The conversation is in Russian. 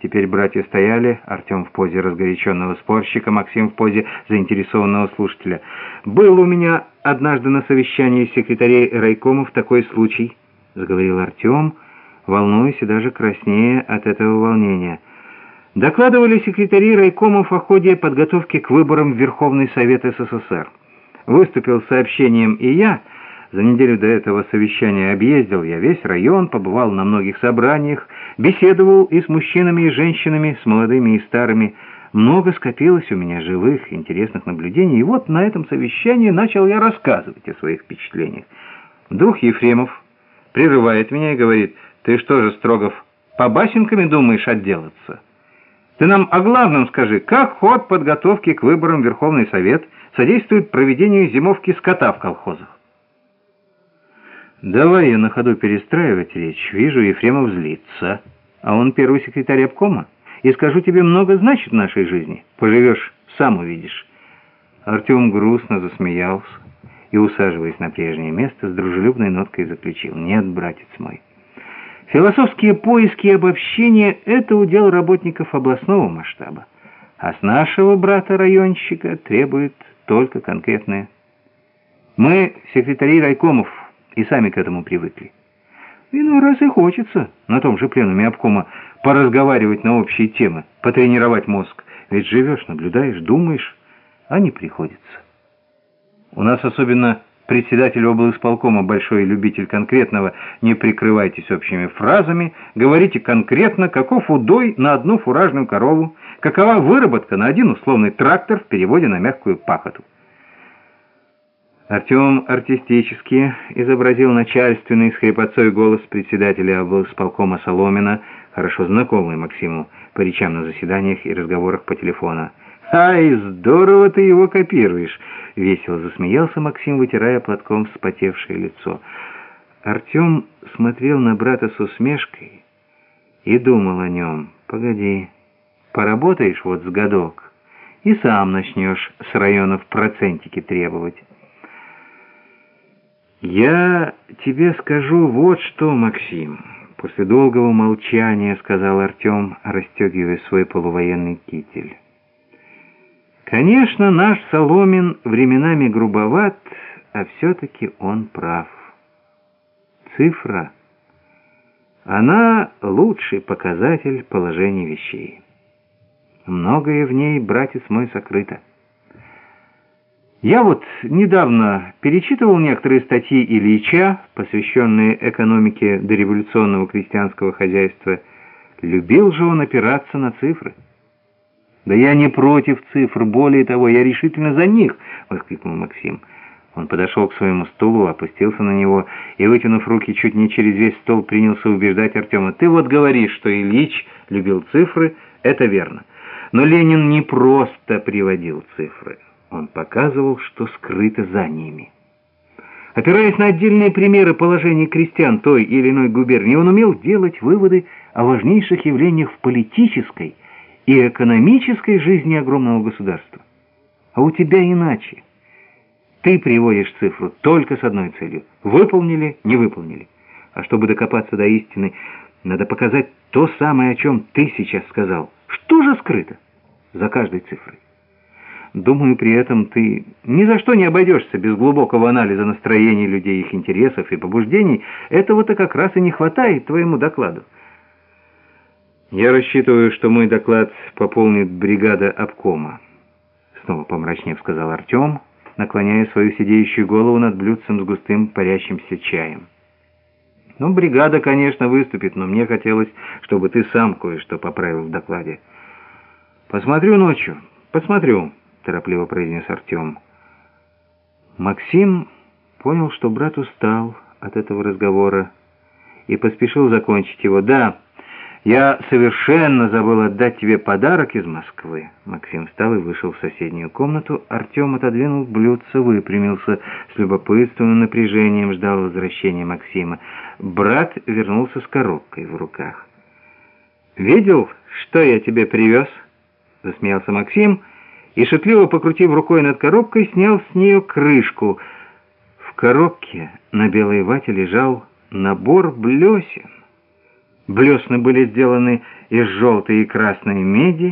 Теперь братья стояли, Артем в позе разгоряченного спорщика, Максим в позе заинтересованного слушателя. «Был у меня однажды на совещании секретарей райкомов такой случай», — заговорил Артем, волнуясь и даже краснея от этого волнения. Докладывали секретари райкомов о ходе подготовки к выборам в Верховный Совет СССР. Выступил сообщением и я — за неделю до этого совещания объездил я весь район, побывал на многих собраниях, беседовал и с мужчинами, и женщинами, с молодыми и старыми. Много скопилось у меня живых, интересных наблюдений, и вот на этом совещании начал я рассказывать о своих впечатлениях. Вдруг Ефремов прерывает меня и говорит, «Ты что же, Строгов, по басенками думаешь отделаться? Ты нам о главном скажи, как ход подготовки к выборам в Верховный Совет содействует проведению зимовки скота в колхозах?» Давай я на ходу перестраивать речь. Вижу, Ефремов злится. А он первый секретарь обкома. И скажу тебе, много значит в нашей жизни. Поживешь, сам увидишь. Артем грустно засмеялся и, усаживаясь на прежнее место, с дружелюбной ноткой заключил. Нет, братец мой. Философские поиски и обобщения — это удел работников областного масштаба. А с нашего брата-районщика требует только конкретное. Мы, секретари райкомов, и сами к этому привыкли. Иной раз и хочется на том же пленуме обкома поразговаривать на общие темы, потренировать мозг. Ведь живешь, наблюдаешь, думаешь, а не приходится. У нас особенно председатель облсполкома, большой любитель конкретного, не прикрывайтесь общими фразами, говорите конкретно, каков удой на одну фуражную корову, какова выработка на один условный трактор в переводе на мягкую пахоту. Артем артистически изобразил начальственный с хрипотцой голос председателя облсполкома Соломина, хорошо знакомый Максиму по речам на заседаниях и разговорах по телефону. «Ай, здорово ты его копируешь!» — весело засмеялся Максим, вытирая платком вспотевшее лицо. Артем смотрел на брата с усмешкой и думал о нем. «Погоди, поработаешь вот с годок и сам начнешь с районов процентики требовать». «Я тебе скажу вот что, Максим», — после долгого молчания сказал Артем, расстегивая свой полувоенный китель. «Конечно, наш Соломин временами грубоват, а все-таки он прав. Цифра, она лучший показатель положения вещей. Многое в ней, братец мой, сокрыто». Я вот недавно перечитывал некоторые статьи Ильича, посвященные экономике дореволюционного крестьянского хозяйства. Любил же он опираться на цифры. «Да я не против цифр, более того, я решительно за них!» — воскликнул Максим. Он подошел к своему стулу, опустился на него и, вытянув руки чуть не через весь стол, принялся убеждать Артема. «Ты вот говоришь, что Ильич любил цифры, это верно. Но Ленин не просто приводил цифры». Он показывал, что скрыто за ними. Опираясь на отдельные примеры положения крестьян той или иной губернии, он умел делать выводы о важнейших явлениях в политической и экономической жизни огромного государства. А у тебя иначе. Ты приводишь цифру только с одной целью. Выполнили, не выполнили. А чтобы докопаться до истины, надо показать то самое, о чем ты сейчас сказал. Что же скрыто за каждой цифрой? Думаю, при этом ты ни за что не обойдешься без глубокого анализа настроений людей, их интересов и побуждений. Этого-то как раз и не хватает твоему докладу. Я рассчитываю, что мой доклад пополнит бригада обкома. Снова помрачнев сказал Артем, наклоняя свою сидеющую голову над блюдцем с густым парящимся чаем. Ну, бригада, конечно, выступит, но мне хотелось, чтобы ты сам кое-что поправил в докладе. Посмотрю ночью, посмотрю торопливо произнес Артем. Максим понял, что брат устал от этого разговора и поспешил закончить его. «Да, я совершенно забыл отдать тебе подарок из Москвы». Максим встал и вышел в соседнюю комнату. Артем отодвинул блюдце, выпрямился, с любопытством и напряжением ждал возвращения Максима. Брат вернулся с коробкой в руках. «Видел, что я тебе привез?» — засмеялся Максим — и, шутливо покрутив рукой над коробкой, снял с нее крышку. В коробке на белой вате лежал набор блесен. Блесны были сделаны из желтой и красной меди,